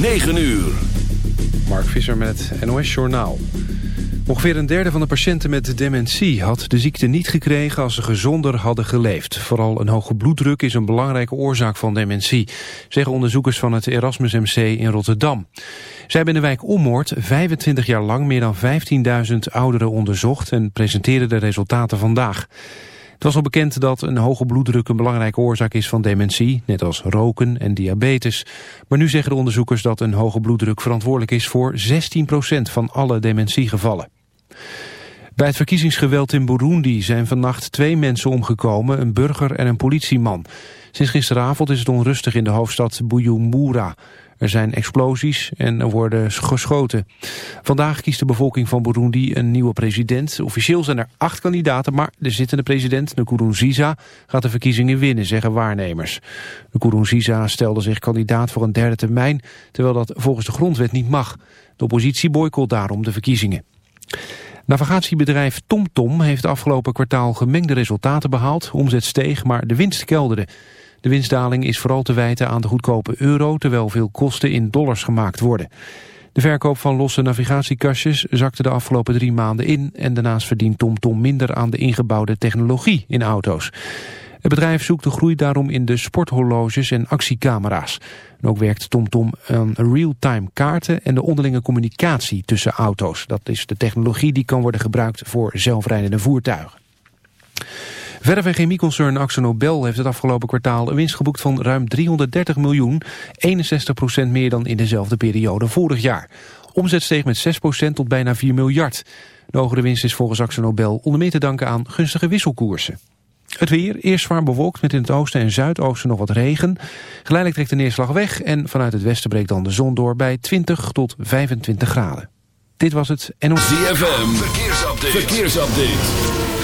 9 uur. Mark Visser met het NOS Journaal. Ongeveer een derde van de patiënten met dementie had de ziekte niet gekregen als ze gezonder hadden geleefd. Vooral een hoge bloeddruk is een belangrijke oorzaak van dementie, zeggen onderzoekers van het Erasmus MC in Rotterdam. Zij hebben in de wijk Ommoord 25 jaar lang meer dan 15.000 ouderen onderzocht en presenteren de resultaten vandaag. Het was al bekend dat een hoge bloeddruk een belangrijke oorzaak is van dementie, net als roken en diabetes. Maar nu zeggen de onderzoekers dat een hoge bloeddruk verantwoordelijk is voor 16% van alle dementiegevallen. Bij het verkiezingsgeweld in Burundi zijn vannacht twee mensen omgekomen, een burger en een politieman. Sinds gisteravond is het onrustig in de hoofdstad Bujumbura. Er zijn explosies en er worden geschoten. Vandaag kiest de bevolking van Burundi een nieuwe president. Officieel zijn er acht kandidaten, maar de zittende president, Nkurunziza, gaat de verkiezingen winnen, zeggen waarnemers. Nkurunziza stelde zich kandidaat voor een derde termijn, terwijl dat volgens de grondwet niet mag. De oppositie boycott daarom de verkiezingen. Navigatiebedrijf TomTom heeft afgelopen kwartaal gemengde resultaten behaald. Omzet steeg, maar de winst kelderde. De winstdaling is vooral te wijten aan de goedkope euro... terwijl veel kosten in dollars gemaakt worden. De verkoop van losse navigatiekastjes zakte de afgelopen drie maanden in... en daarnaast verdient TomTom minder aan de ingebouwde technologie in auto's. Het bedrijf zoekt de groei daarom in de sporthorloges en actiecamera's. En ook werkt TomTom aan real-time kaarten en de onderlinge communicatie tussen auto's. Dat is de technologie die kan worden gebruikt voor zelfrijdende voertuigen. Verf- en chemieconcern Nobel heeft het afgelopen kwartaal een winst geboekt van ruim 330 miljoen, 61% meer dan in dezelfde periode vorig jaar. Omzet steeg met 6% tot bijna 4 miljard. De hogere winst is volgens Nobel onder meer te danken aan gunstige wisselkoersen. Het weer, eerst zwaar bewolkt met in het oosten en zuidoosten nog wat regen. Geleidelijk trekt de neerslag weg en vanuit het westen breekt dan de zon door bij 20 tot 25 graden. Dit was het NOS. ZFM, verkeersupdate. verkeersupdate.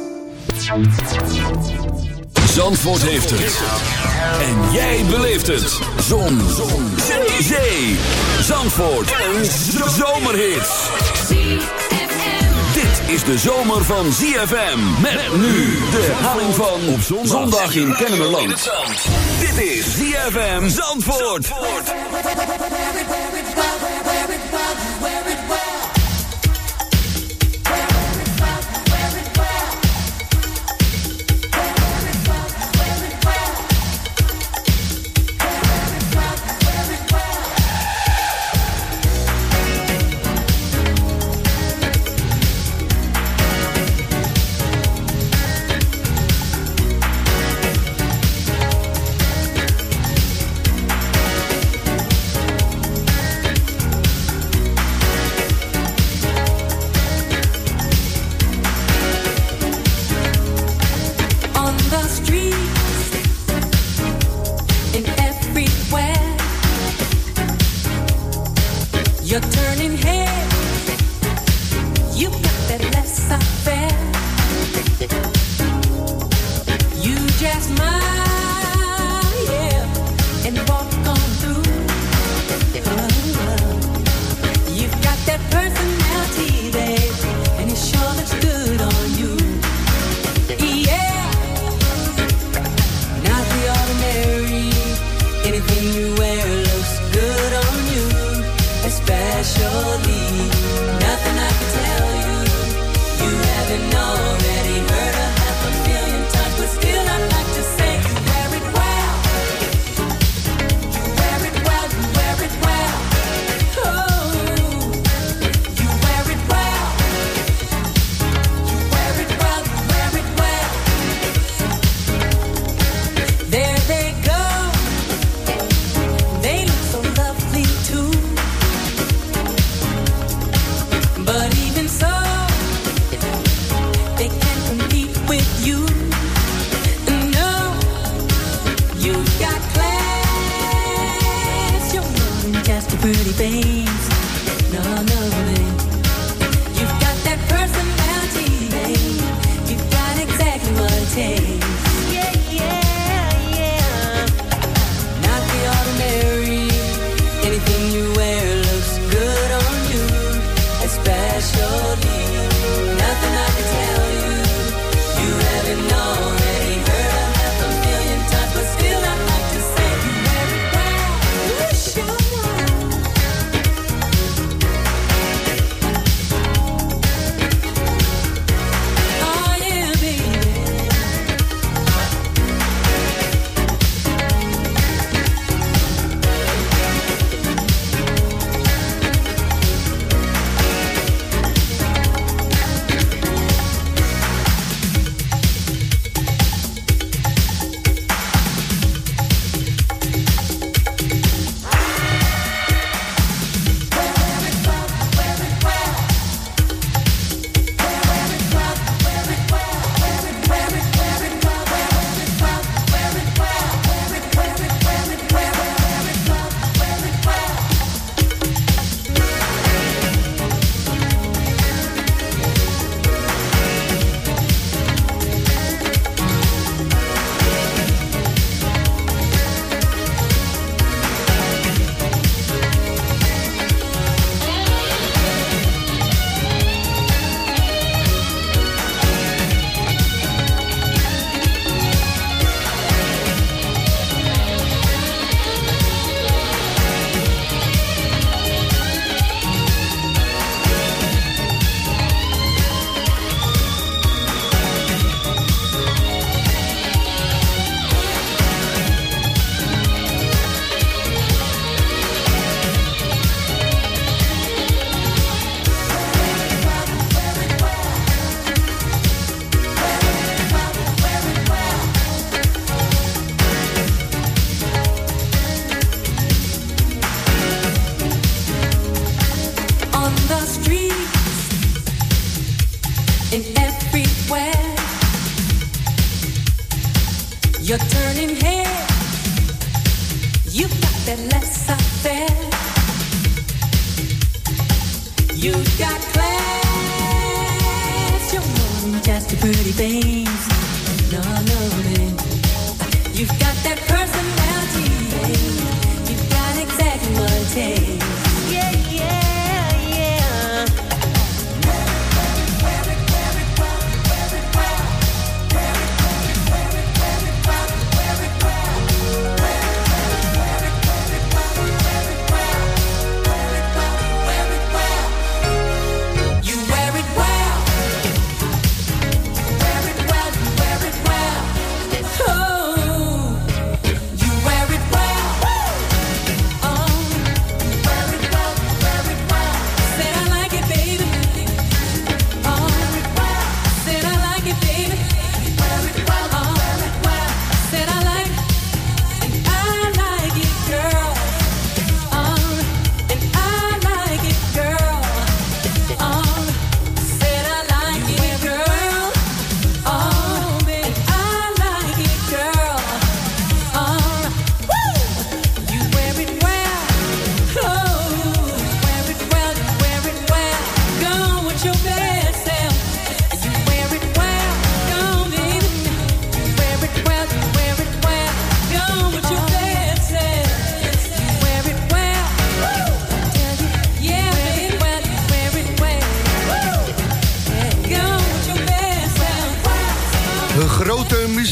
Zandvoort heeft het. En jij beleeft het. Zon. Zon. Zee. Zandvoort. Een zomerhit. Dit is de zomer van ZFM. Met nu de herhaling van op zondag in Kennemerland. Dit is ZFM Zandvoort. On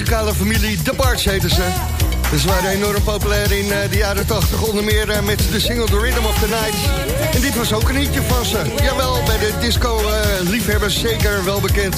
muzikale familie, The Barts heten ze. Ze waren enorm populair in eh, de jaren 80, onder meer eh, met de single The Rhythm of the Night. En dit was ook een hitje van ze. Jawel, bij de disco-liefhebbers zeker wel bekend.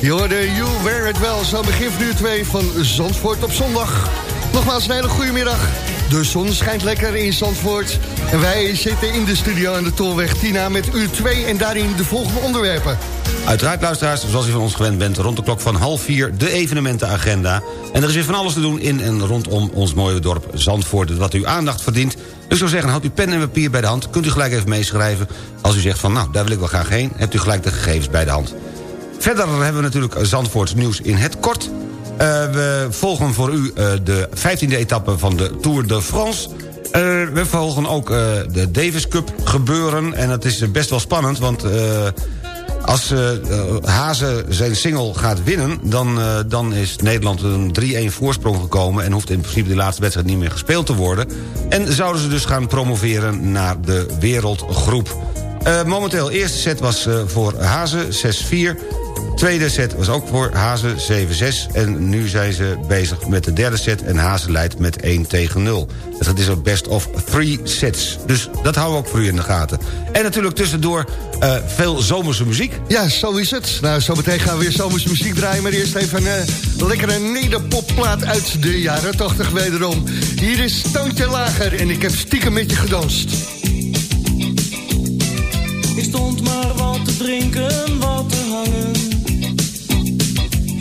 Je hoorde You Wear It Well, zo begin van uur 2 van Zandvoort op zondag. Nogmaals een hele goede middag. De zon schijnt lekker in Zandvoort. En wij zitten in de studio aan de Tolweg Tina met uur 2 en daarin de volgende onderwerpen. Uiteraard, luisteraars, zoals u van ons gewend bent... rond de klok van half vier de evenementenagenda. En er is weer van alles te doen in en rondom ons mooie dorp Zandvoort... wat uw aandacht verdient. Dus ik zou zeggen, houd uw pen en papier bij de hand. Kunt u gelijk even meeschrijven. Als u zegt van, nou, daar wil ik wel graag heen... hebt u gelijk de gegevens bij de hand. Verder hebben we natuurlijk Zandvoorts nieuws in het kort. Eh, we volgen voor u eh, de 15e etappe van de Tour de France... Eh, we volgen ook de Davis Cup gebeuren. En dat is best wel spannend, want... als eh, eh, Hazen zijn single gaat winnen... Dan, eh, dan is Nederland een 3-1 voorsprong gekomen... en hoeft in principe de laatste wedstrijd niet meer gespeeld te worden. En zouden ze dus gaan promoveren naar de wereldgroep. Eh, momenteel, eerste set was voor Hazen 6-4... Tweede set was ook voor Hazen 7-6. En nu zijn ze bezig met de derde set. En Hazen leidt met 1 tegen 0. Dus dat is een best of three sets. Dus dat houden we ook voor u in de gaten. En natuurlijk tussendoor eh, veel zomerse muziek. Ja, zo is het. Nou, zometeen gaan we weer zomers muziek draaien. Maar eerst even een eh, lekkere nederpopplaat uit de jaren 80 wederom. Hier is Toontje Lager en ik heb stiekem met je gedanst. Ik stond maar wat te drinken.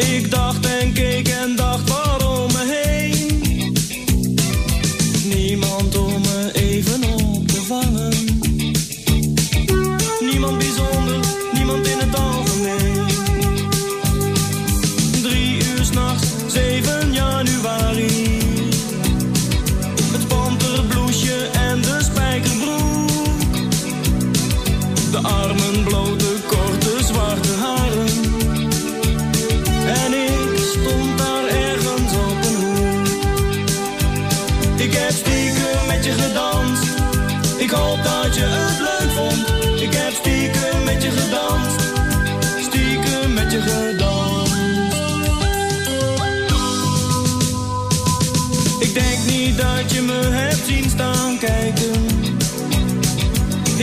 Ik dacht en keek en dacht waarom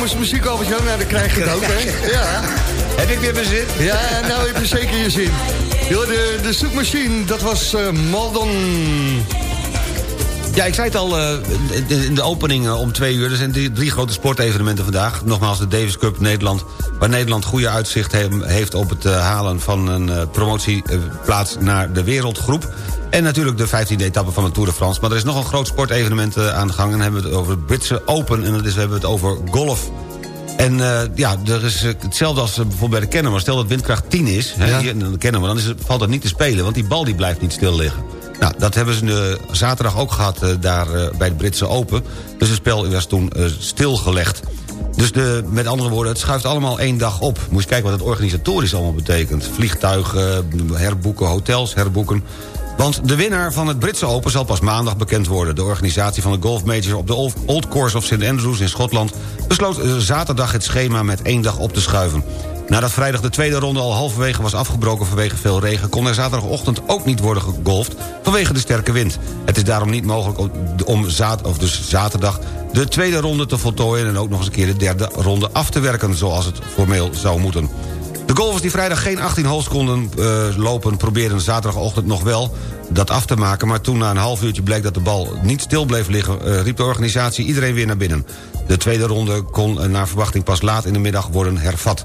Wilde zomers muziek, Albert-Jan? Nou, dan krijg je het ook, hè? Ja. Heb ik weer mijn zin? Ja, nou heb je zeker je zin. Yo, de, de zoekmachine, dat was eh Maldon. Ja, ik zei het al eh, in de opening eh, om twee uur. Er zijn drie, drie grote sportevenementen vandaag. Nogmaals de Davis Cup Nederland. Waar Nederland goede uitzicht he- heeft op het eh, halen van een eh, promotieplaats naar de wereldgroep. En natuurlijk de 15e etappe van de Tour de France. Maar er is nog een groot sportevenement eh, aan de gang. En dan hebben we het over het Britse Open. En dat is, we hebben het over golf. En eh, ja, er is eh, hetzelfde als bijvoorbeeld bij de Kennemer. Stel dat windkracht 10 is, hè, Ja. hier in de Kennemer, dan is het, valt dat niet te spelen. Want die bal die blijft niet stil liggen. Nou, dat hebben ze zaterdag ook gehad eh, daar bij de Britse Open. Dus het spel was toen stilgelegd. Dus de, met andere woorden, het schuift allemaal één dag op. Moet je kijken wat het organisatorisch allemaal betekent. Vliegtuigen, herboeken, hotels herboeken. Want de winnaar van het Britse Open zal pas maandag bekend worden. De organisatie van de Golf Major op de Old- Course of St. Andrews in Schotland... besloot eh, zaterdag het schema met één dag op te schuiven. Nadat vrijdag de tweede ronde al halverwege was afgebroken vanwege veel regen... kon er zaterdagochtend ook niet worden gegolfd vanwege de sterke wind. Het is daarom niet mogelijk om- om zaad, of dus zaterdag de tweede ronde te voltooien... en ook nog eens een keer de derde ronde af te werken zoals het formeel zou moeten. De golfers die vrijdag geen 18 holes konden lopen... probeerden zaterdagochtend nog wel dat af te maken... maar toen na een half uurtje bleek dat de bal niet stil bleef liggen... eh, riep de organisatie iedereen weer naar binnen. De tweede ronde kon eh, naar verwachting pas laat in de middag worden hervat.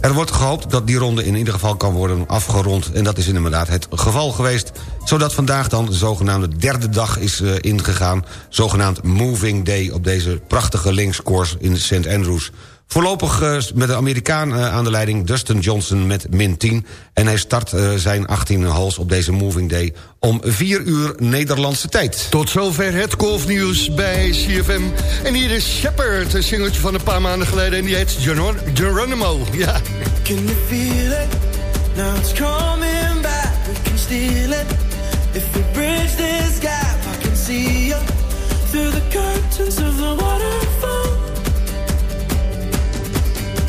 Er wordt gehoopt dat die ronde in ieder geval kan worden afgerond... en dat is inderdaad het geval geweest... zodat vandaag dan de zogenaamde derde dag is eh, ingegaan... zogenaamd Moving Day op deze prachtige linkscourse in St. Andrews... Voorlopig eh, met de Amerikaan eh, aan de leiding Dustin Johnson met min 10. En hij start eh, zijn 18 holes op deze Moving Day om 4 uur Nederlandse tijd. Tot zover het golfnieuws bij CFM. En hier is Shepard, een singeltje van een paar maanden geleden... en die heet Geron- Geronimo. Ja. Can you feel it? Now it's coming back. We can steal it. If we bridge this gap, I can see you through the curtains of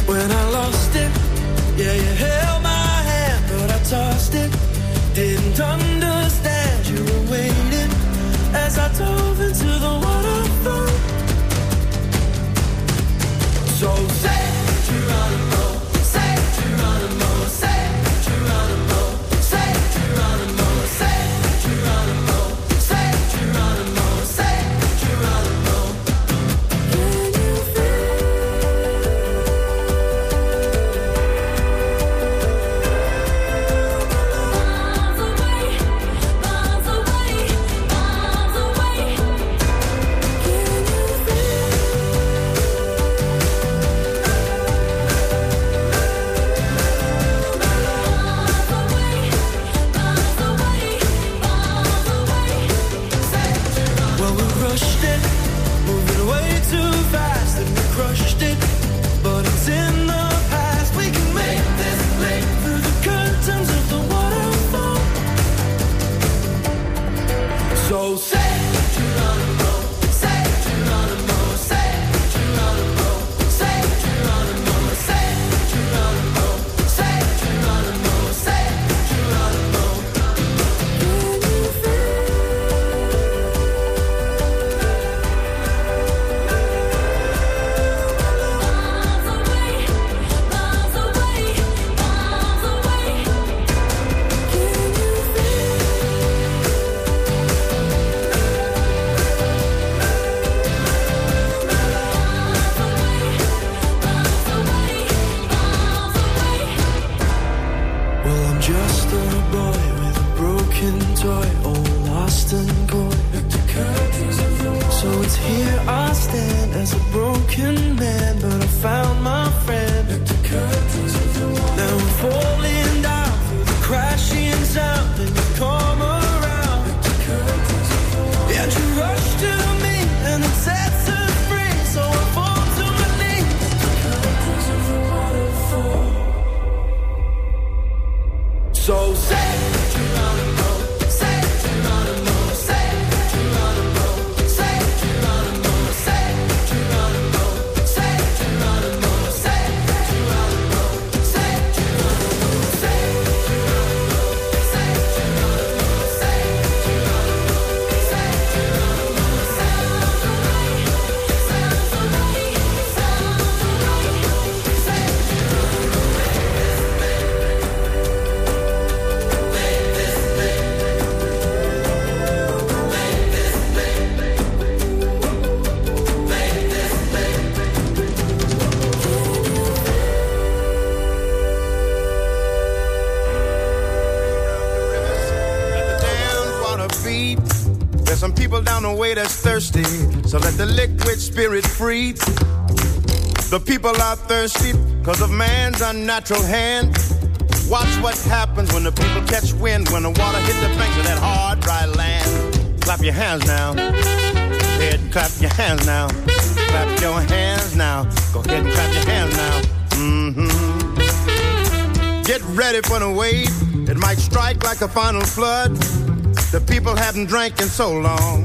When I lost it, yeah, you held my hand, but I tossed it. Didn't understand you were waiting as I dove thirsty, so let the liquid spirit free. The people are thirsty because of man's unnatural hand. Watch what happens when the people catch wind, when the water hit the banks of that hard, dry land. Clap your hands now. Go ahead and clap your hands now. Clap your hands now. Go ahead and clap your hands now. Mm-hmm. Get ready for the wave. It might strike like a final flood. The people haven't drank in so long.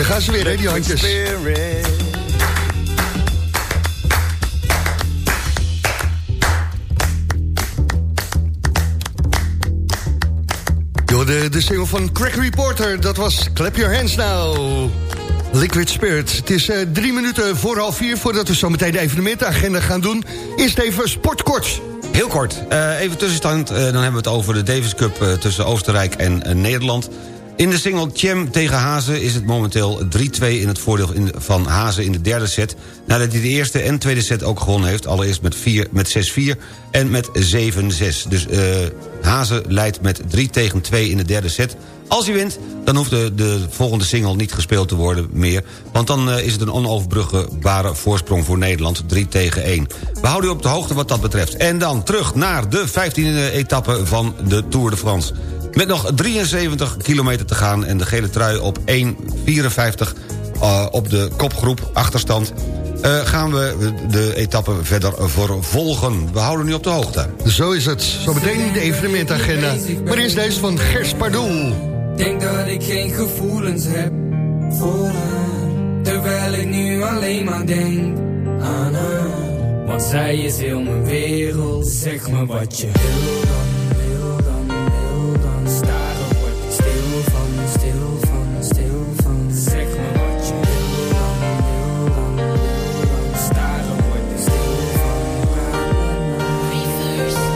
Dan gaan ze weer, hè, die handjes. Door de, de single van Crack Reporter, dat was Clap Your Hands Now. Liquid Spirit. Het is eh, drie minuten voor half vier, voordat we zo meteen de evenementenagenda gaan doen. Eerst even sportkort. Heel kort, eh, even tussenstand. eh, dan hebben we het over de Davis Cup tussen Oostenrijk en Nederland. In de single Chem tegen Hazen is het momenteel 3-2 in het voordeel van Hazen in de derde set. Nadat hij de eerste en tweede set ook gewonnen heeft. Allereerst met, vier- met 6-4 en met 7-6. Dus eh Hazen leidt met 3 tegen 2 in de derde set. Als hij wint, dan hoeft de, de volgende single niet gespeeld te worden meer. Want dan eh, is het een onoverbrugbare voorsprong voor Nederland. 3 tegen 1. We houden u op de hoogte wat dat betreft. En dan terug naar de 15e etappe van de Tour de France. Met nog 73 kilometer te gaan en de gele trui op 1.54 uh, op de kopgroep achterstand... eh, gaan we de etappe verder vervolgen. We houden u op de hoogte. Zo is het. Zometeen de evenementagenda. Maar eerst deze van Gers Pardoel. Denk dat ik geen gevoelens heb voor haar. Terwijl ik nu alleen maar denk aan haar. Want zij is heel mijn wereld. Zeg me wat je wil dan, wil dan,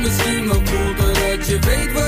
Misschien wel cool, doordat je weet wat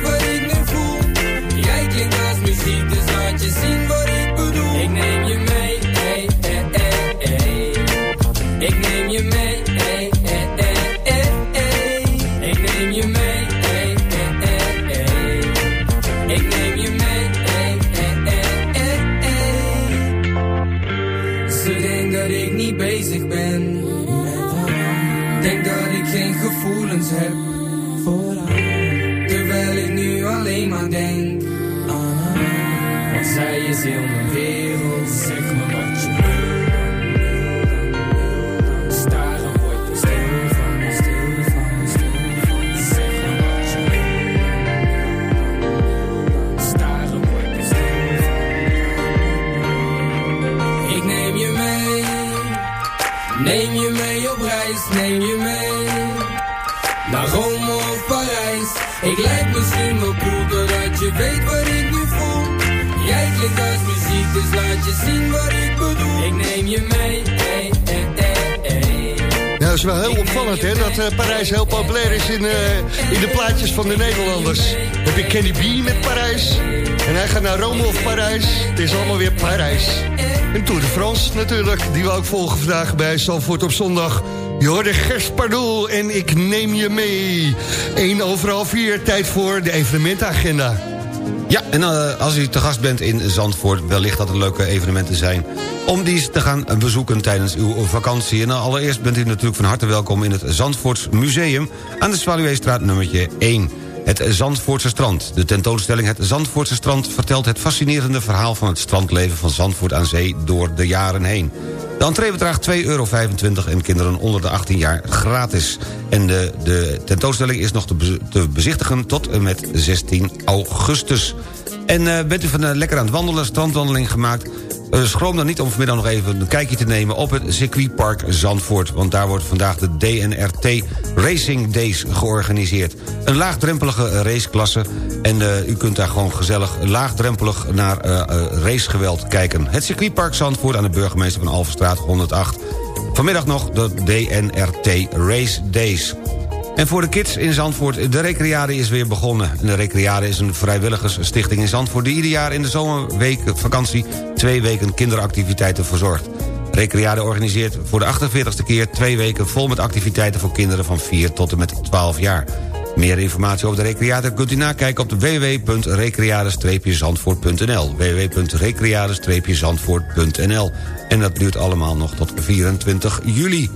bezig. Denk dat ik geen gevoelens heb. Terwijl ik nu alleen maar denk aan zij is heel mijn dus laat je zien wat ik bedoel Ik neem je mee, ey, ey, ey, ey. Ja, dat is wel heel opvallend, hè, dat eh, Parijs heel populair is in, eh, in de plaatjes van de Nederlanders. Heb je Kenny B met Parijs. En hij gaat naar Rome of Parijs. Het is allemaal weer Parijs. En Tour de France natuurlijk, die we ook volgen vandaag bij Zalvoort op zondag. Je hoorde Gers Pardoel en ik neem je mee. 1 over half 4, tijd voor de evenementenagenda. Ja, en eh, als u te gast bent in Zandvoort... wellicht dat er leuke evenementen zijn... om die te gaan bezoeken tijdens uw vakantie. En allereerst bent u natuurlijk van harte welkom... in het Zandvoorts Museum aan de Zwaluweestraat nummertje 1. Het Zandvoortse strand. De tentoonstelling Het Zandvoortse strand... vertelt het fascinerende verhaal van het strandleven van Zandvoort aan zee... door de jaren heen. De entree bedraagt 2,25 euro en kinderen onder de 18 jaar gratis. En de, de tentoonstelling is nog te, te bezichtigen tot en met 16 augustus. En eh, bent u van, eh, lekker aan het wandelen, strandwandeling gemaakt... Eh, schroom dan niet om vanmiddag nog even een kijkje te nemen... op het circuitpark Zandvoort. Want daar wordt vandaag de DNRT Racing Days georganiseerd. Een laagdrempelige raceklasse. En eh, u kunt daar gewoon gezellig laagdrempelig naar eh, racegeweld kijken. Het circuitpark Zandvoort aan de burgemeester van Alverstraat 108. Vanmiddag nog de DNRT Race Days. En voor de kids in Zandvoort, de Recreade is weer begonnen. En de Recreade is een vrijwilligersstichting in Zandvoort... die ieder jaar in de zomerweekvakantie twee weken kinderactiviteiten verzorgt. Recreade organiseert voor de 48ste keer twee weken vol met activiteiten... voor kinderen van 4 tot en met 12 jaar. Meer informatie over de Recreade kunt u nakijken op de www.recreade-zandvoort.nl www.recreade-zandvoort.nl En dat duurt allemaal nog tot 24 juli.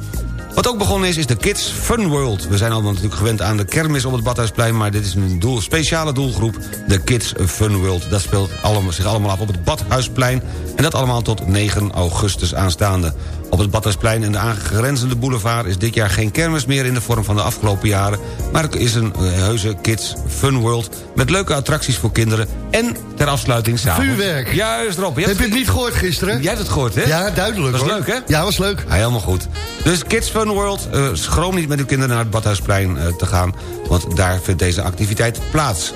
Wat ook begonnen is, is de Kids Fun World. We zijn allemaal natuurlijk gewend aan de kermis op het Badhuisplein... maar dit is een doel, speciale doelgroep, de Kids Fun World. Dat speelt allemaal, zich allemaal af op het Badhuisplein... en dat allemaal tot 9 augustus aanstaande. Op het Badhuisplein en de aangrenzende boulevard... is dit jaar geen kermis meer in de vorm van de afgelopen jaren... maar het is een eh, heuse Kids Fun World... met leuke attracties voor kinderen en ter afsluiting samen. Vuurwerk. Juist, Rob. Heb je het niet gehoord gisteren? Jij hebt het gehoord, hè? Ja, duidelijk Was hoor. leuk, hè? Ja, was leuk. Ja, helemaal goed. Dus Kids Fun World, eh, schroom niet met uw kinderen naar het Badhuisplein eh, te gaan... want daar vindt deze activiteit plaats.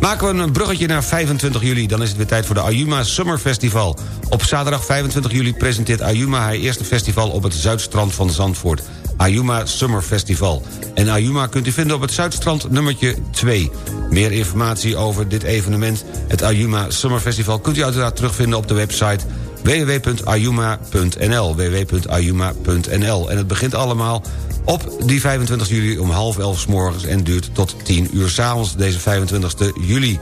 Maken we een bruggetje naar 25 juli... dan is het weer tijd voor de Ayuma Summer Festival. Op zaterdag 25 juli presenteert Ayuma haar eerste festival... op het zuidstrand van Zandvoort. Ayuma Summer Festival. En Ayuma kunt u vinden op het Zuidstrand nummertje 2. Meer informatie over dit evenement, het Ayuma Summer Festival... kunt u uiteraard terugvinden op de website www.ayuma.nl www.ayuma.nl En het begint allemaal op die 25 juli om half elf 's morgens... en duurt tot 10 uur s'avonds, deze 25 juli.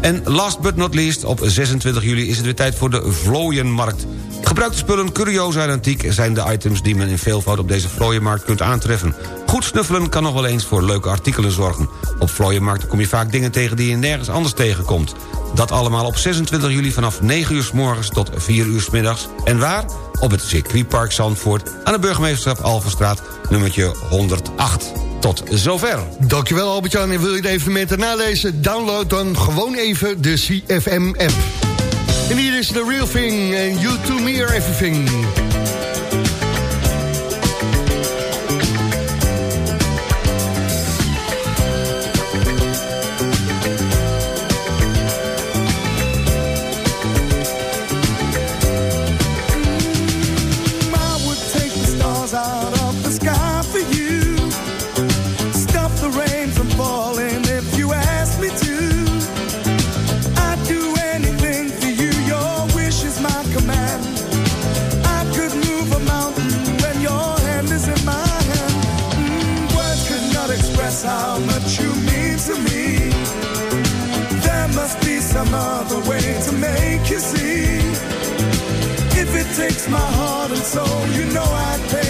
En last but not least, op 26 juli is het weer tijd voor de Vlooienmarkt. Gebruikte spullen, curiosa en antiek zijn de items die men in veelvoud op deze vlooienmarkt kunt aantreffen. Goed snuffelen kan nog wel eens voor leuke artikelen zorgen. Op vlooienmarkten kom je vaak dingen tegen die je nergens anders tegenkomt. Dat allemaal op 26 juli vanaf 9 uur s morgens tot 4 uur s middags. En waar? Op het circuitpark Zandvoort aan de burgemeesterschap Alverstraat nummertje 108. Tot zover. Dankjewel Albert-Jan. En wil je de evenementen nalezen? Download dan gewoon even de CFM-app. En hier is The Real Thing en You To Me Are Everything. Takes my heart and soul, you know I'd pay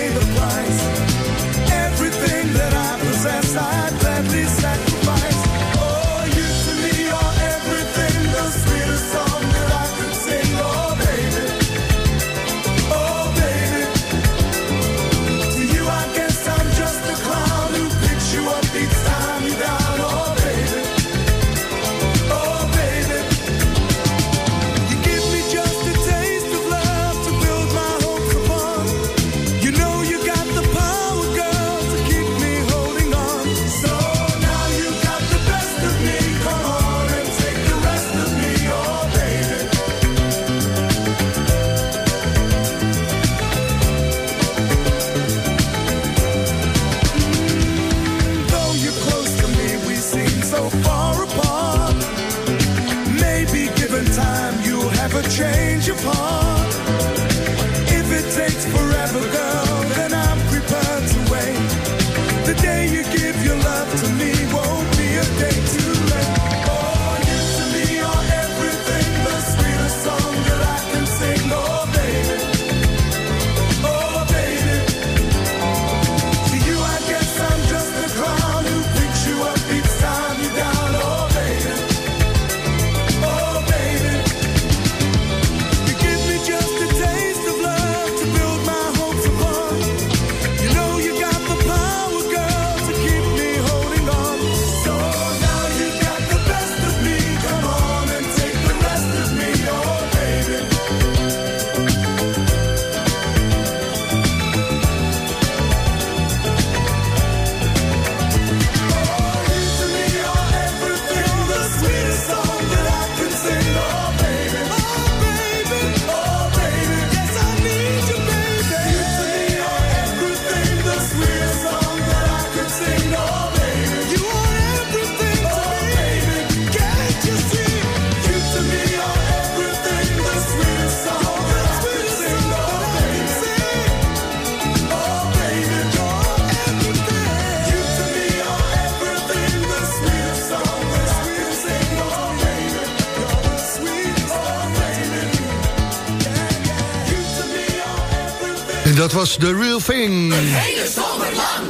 was The Real Thing. Hele zomer lang.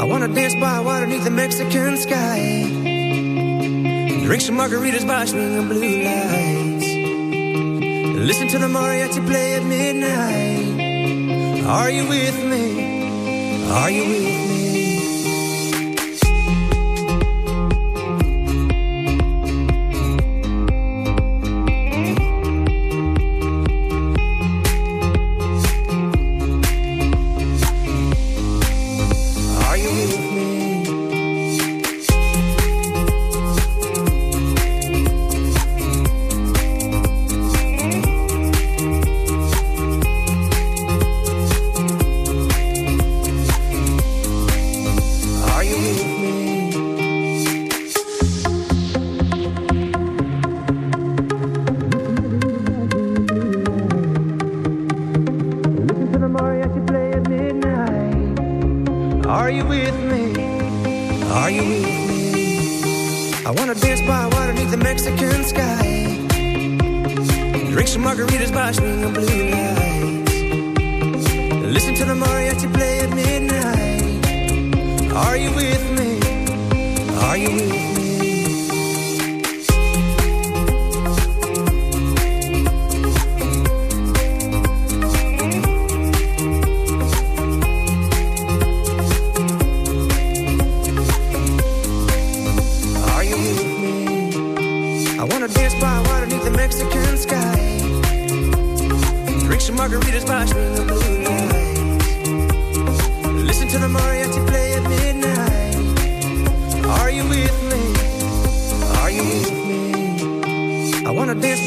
I wanna dance by water beneath the Mexican sky. Drink some margaritas by swinging blue lights. Listen to the mariachi play at midnight. Are you with me? Are you with me?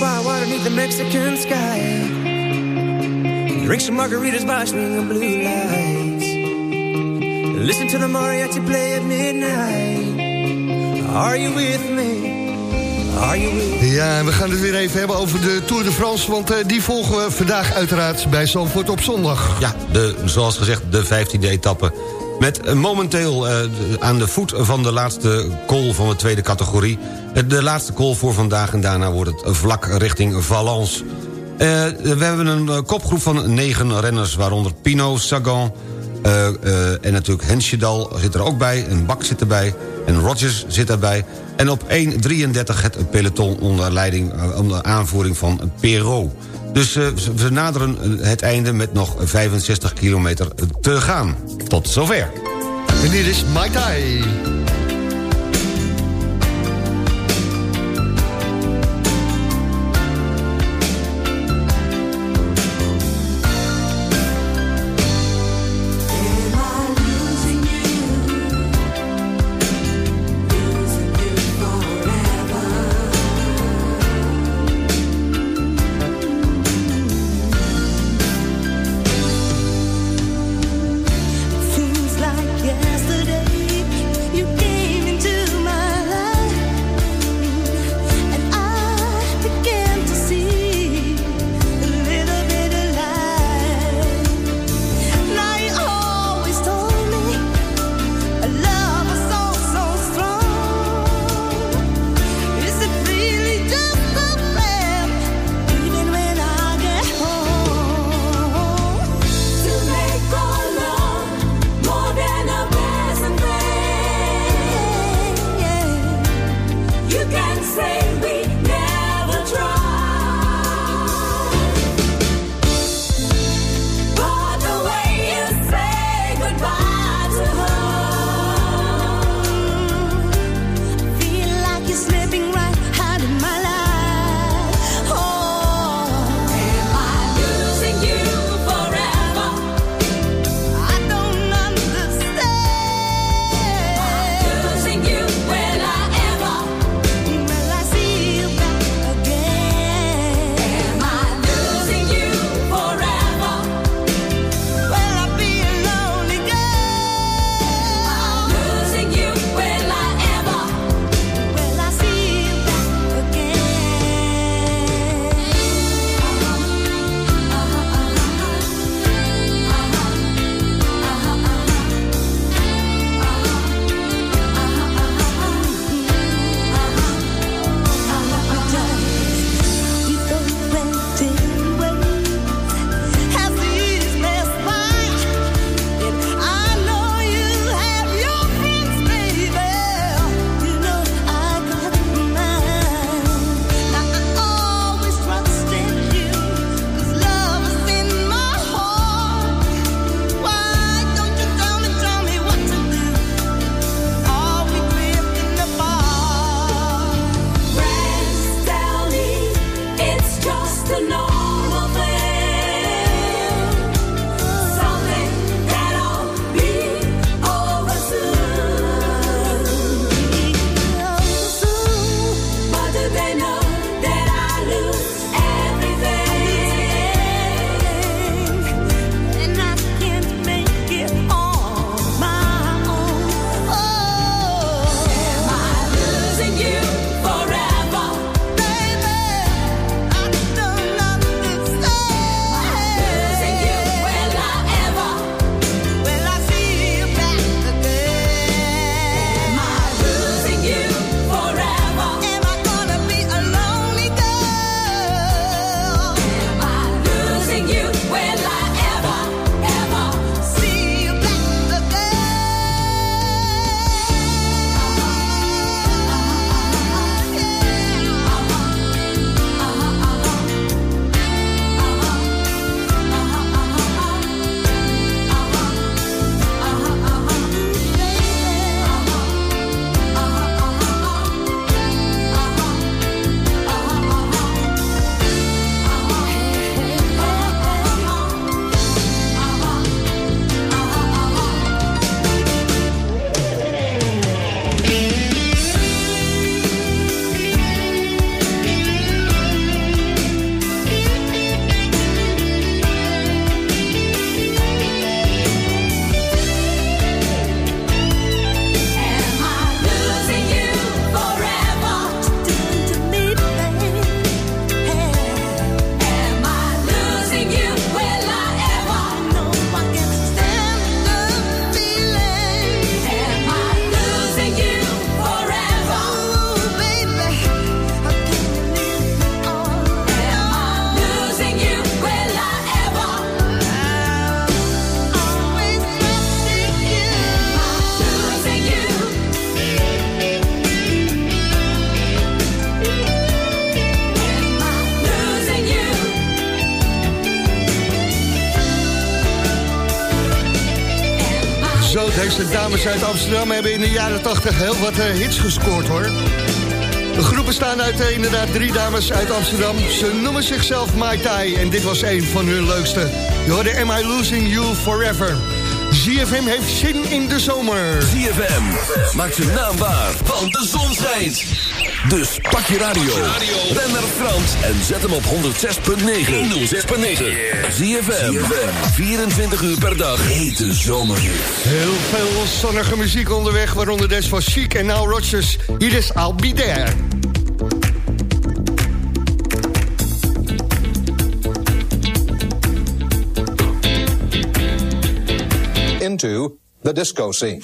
By water beneath the Mexican sky. Drink some margaritas by swinging blue lights. Listen to the mariachi play at midnight. Are you with me? Are you with me? Ja, en we gaan het weer even hebben over de Tour de France... want eh, die volgen we vandaag uiteraard bij Zandvoort op zondag. Ja, de, zoals gezegd de 15e etappe. Met eh, momenteel eh, aan de voet van de laatste call van de tweede categorie. Eh, De laatste call voor vandaag en daarna wordt het vlak richting Valence. We hebben een kopgroep van negen renners, waaronder Pino, Sagan... en natuurlijk Henschedal zit er ook bij, een Bak zit erbij... en Rogers zit erbij. En op 1.33 het peloton onder, leiding, onder aanvoering van Perrault. Dus we naderen het einde met nog 65 kilometer te gaan. Tot zover. En hier is Mai Tai. Deze dames uit Amsterdam hebben in de jaren 80 heel wat eh, hits gescoord hoor. De groep bestaat uit eh, inderdaad drie dames uit Amsterdam. Ze noemen zichzelf Mai Tai en dit was een van hun leukste. Je hoorde Am I Losing You Forever. ZFM heeft zin in de zomer. ZFM, maak zijn naam waar, want de zon schijnt. Dus pak je radio, ren naar Frans en zet hem op 106.9. 106.9. ZFM, 24 uur per dag, hete zomerhit. Heel veel zonnige muziek onderweg, waaronder des van Chic en Now Rodgers. Hier is I'll Be There. into the disco scene.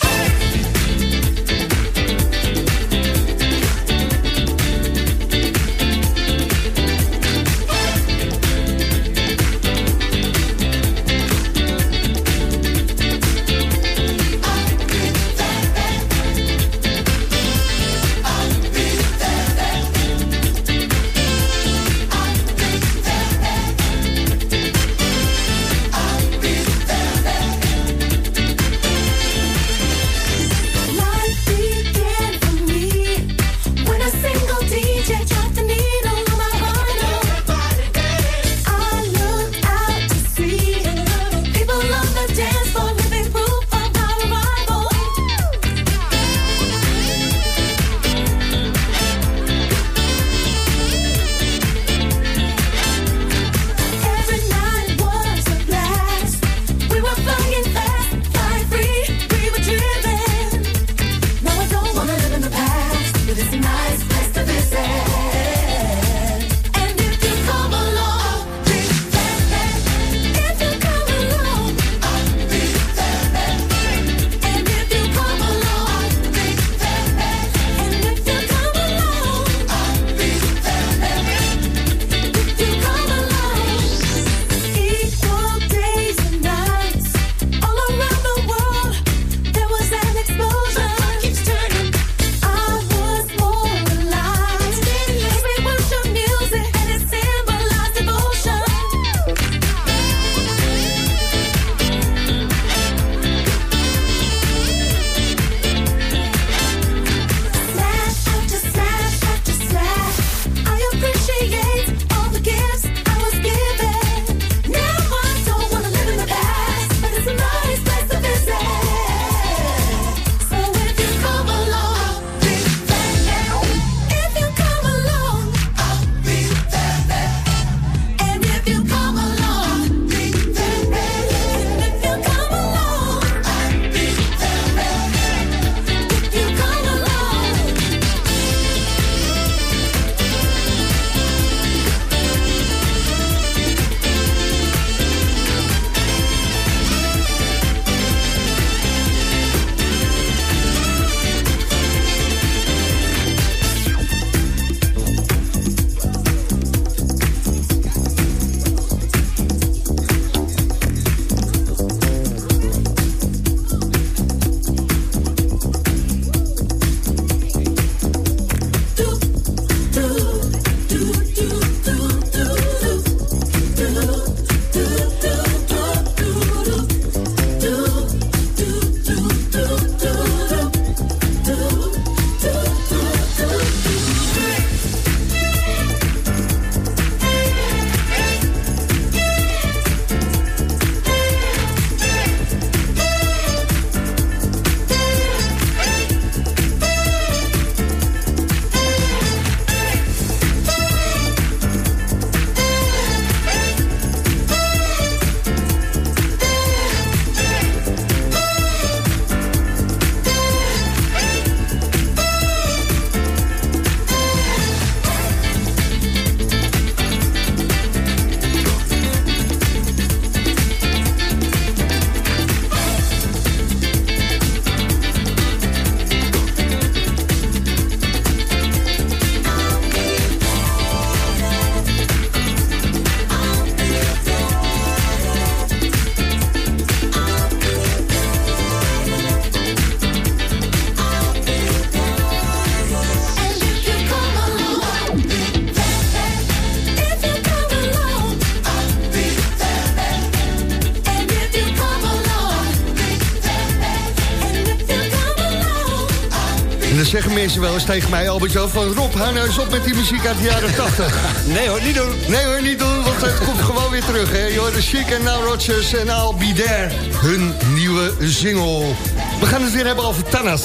Wel eens tegen mij, Albert-Jan, van Rob, hou nou eens op met die muziek uit de jaren 80. Nee hoor, niet doen. Nee hoor, niet doen, want het komt gewoon weer terug. Hè. De Chic en Now Rodgers en I'll Be There. Hun nieuwe single. We gaan het weer hebben over Tannas.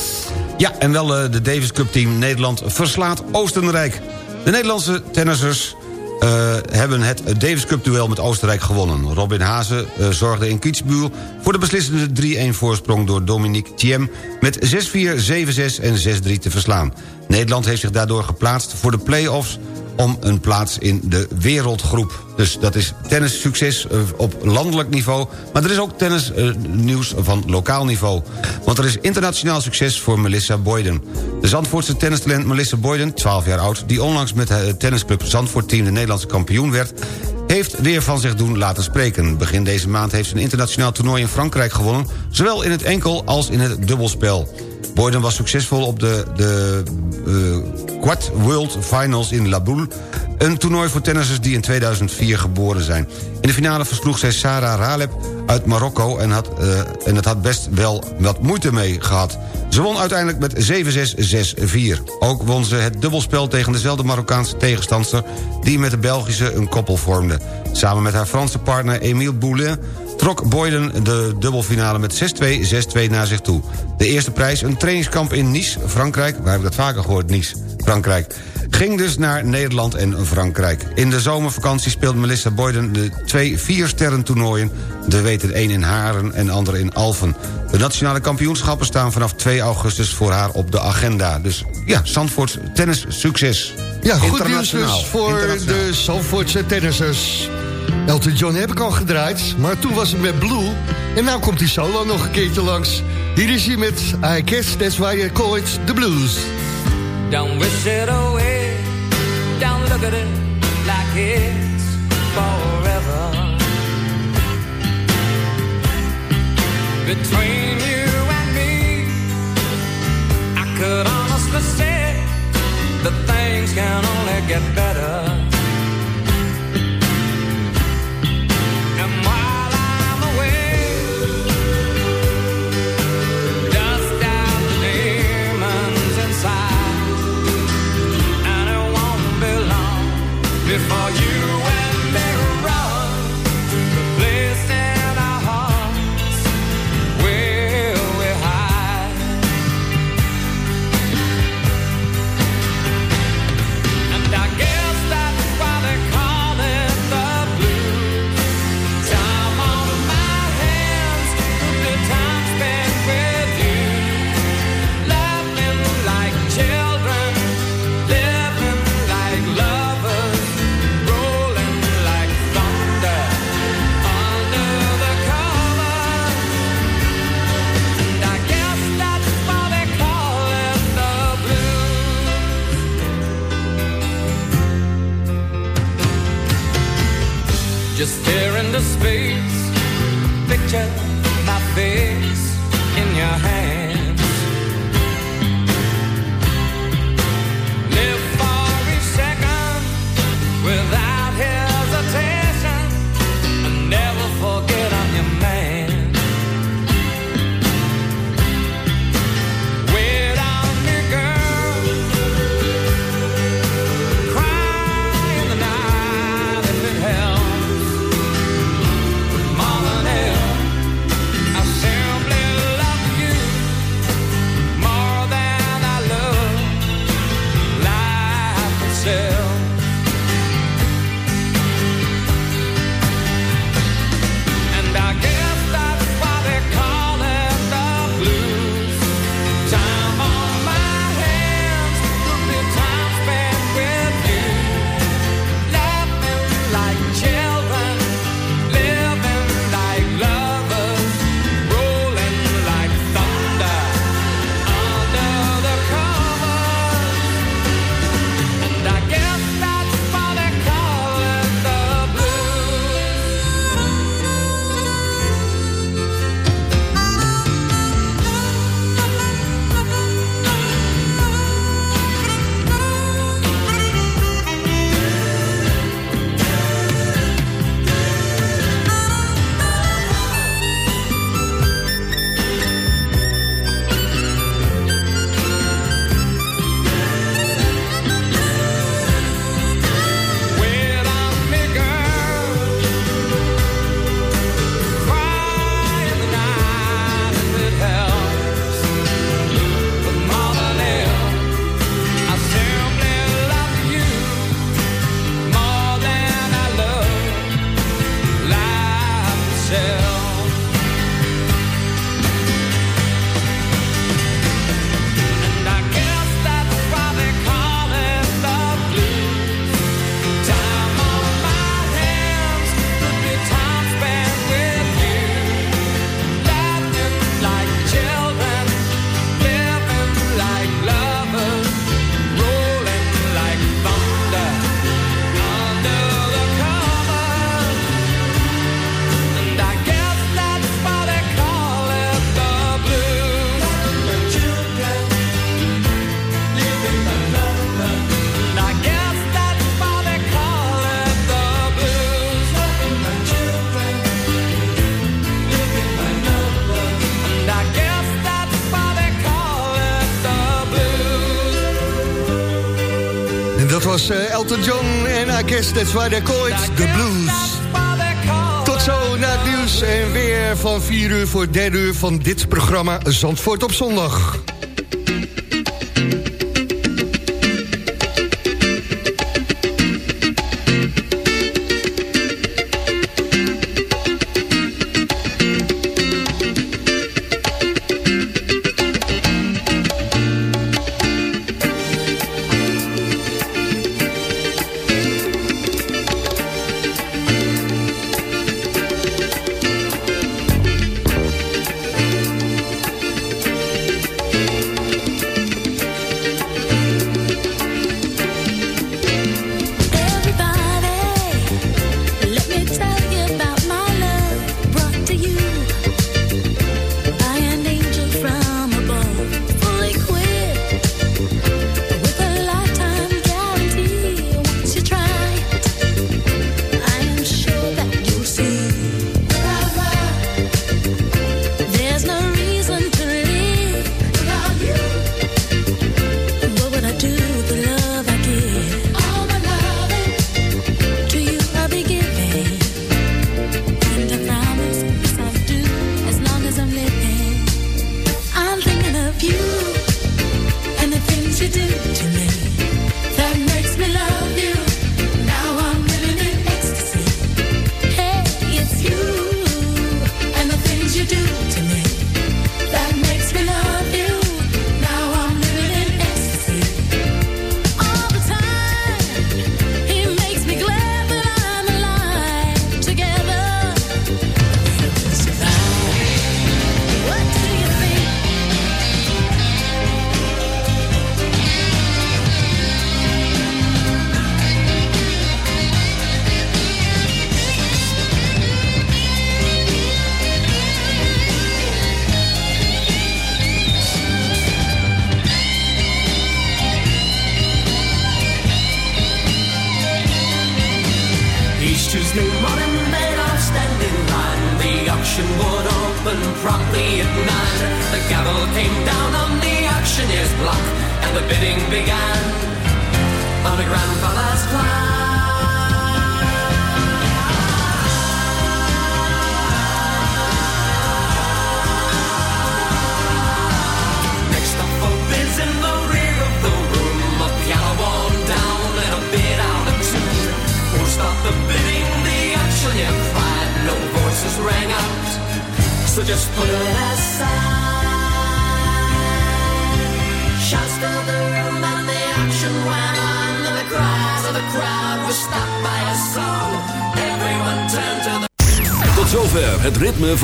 Ja, en wel eh, de Davis Cup team Nederland verslaat Oostenrijk. De Nederlandse tennissers eh, hebben het Davis Cup duel met Oostenrijk gewonnen. Robin Haase eh, zorgde in Kitzbühel voor de beslissende 3-1 voorsprong... door Dominique Thiem met 6-4, 7-6 en 6-3 te verslaan. Nederland heeft zich daardoor geplaatst voor de play-offs om een plaats in de wereldgroep. Dus dat is tennissucces eh, op landelijk niveau... maar er is ook tennisnieuws van lokaal niveau. Want er is internationaal succes voor Melissa Boyden. De Zandvoortse tennistalent Melissa Boyden, 12 jaar oud... die onlangs met het tennisclub Zandvoort Team de Nederlandse kampioen werd... heeft weer van zich doen laten spreken. Begin deze maand heeft ze een internationaal toernooi in Frankrijk gewonnen... zowel in het enkel als in het dubbelspel. Boyden was succesvol op de, de eh, Quad World Finals in La Boule... een toernooi voor tennissers die in 2004 geboren zijn. In de finale versloeg zij Sarah Raleb uit Marokko... en, had, eh, en het had best wel wat moeite mee gehad. Ze won uiteindelijk met 7-6, 6-4. Ook won ze het dubbelspel tegen dezelfde Marokkaanse tegenstandster... die met de Belgische een koppel vormde. Samen met haar Franse partner Emile Boulin trok Boyden de dubbelfinale met 6-2, 6-2 naar zich toe. De eerste prijs, een trainingskamp in Nice, Frankrijk... waar heb ik dat vaker gehoord, Nice, Frankrijk... ging dus naar Nederland en Frankrijk. In de zomervakantie speelt Melissa Boyden de twee vier-sterren toernooien... de weten één in Haren en andere in Alphen. De nationale kampioenschappen staan vanaf 2 augustus voor haar op de agenda. Dus ja, Zandvoorts tennis succes. Ja, goed nieuws dus voor de Zandvoortse tennissers. Elton John heb ik al gedraaid, maar toen was het met Blue. En nou komt die solo nog een keertje langs. Hier is hij met I Guess That's Why You Call It The Blues. Don't wish it away. Don't look at it like it's forever. Between Elton John en I guess that's why they call it the blues. Tot zo na het nieuws en weer van 4 uur voor 3 uur van dit programma Zandvoort op zondag. do do